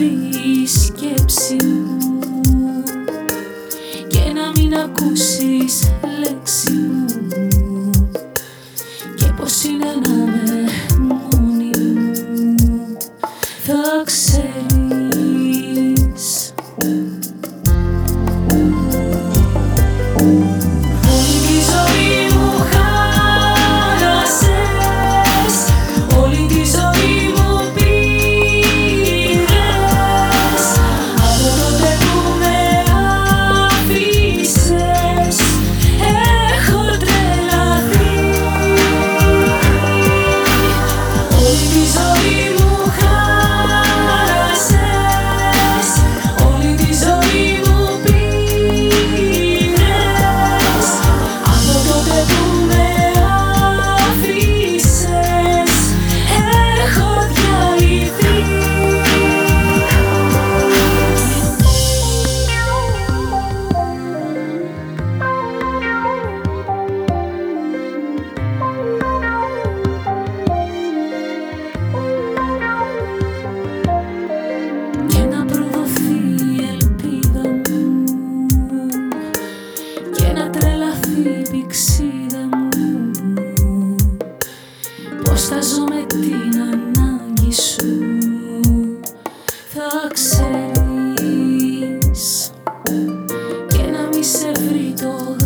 η σκέψη μου. Και να μην ακούσεις λέξη μου. Και πως είναι να με μόνη μου. Θα ξέρεις Ζω με την ανάγκη σου. Θα ξέρεις Και να μη σε βρει το